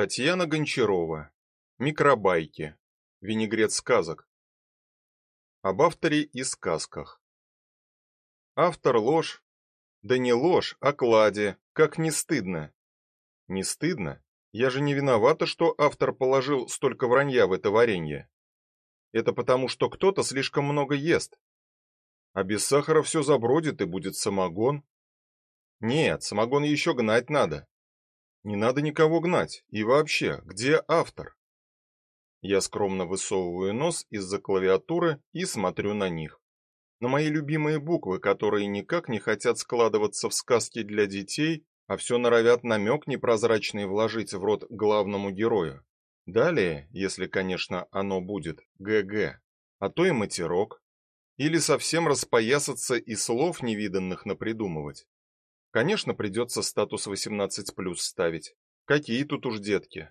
Татьяна Гончарова. Микробайки. Винегрет сказок. Об авторе и сказках. Автор ложь. Да не ложь, а кладе. Как не стыдно. Не стыдно? Я же не виновата, что автор положил столько вранья в это варенье. Это потому, что кто-то слишком много ест. А без сахара все забродит и будет самогон. Нет, самогон еще гнать надо. Не надо никого гнать. И вообще, где автор? Я скромно высовываю нос из-за клавиатуры и смотрю на них. На мои любимые буквы, которые никак не хотят складываться в сказки для детей, а все норовят намек непрозрачный вложить в рот главному герою. Далее, если, конечно, оно будет ГГ, а то и матерок. Или совсем распоясаться и слов невиданных напридумывать. Конечно, придется статус 18+, ставить. Какие тут уж детки.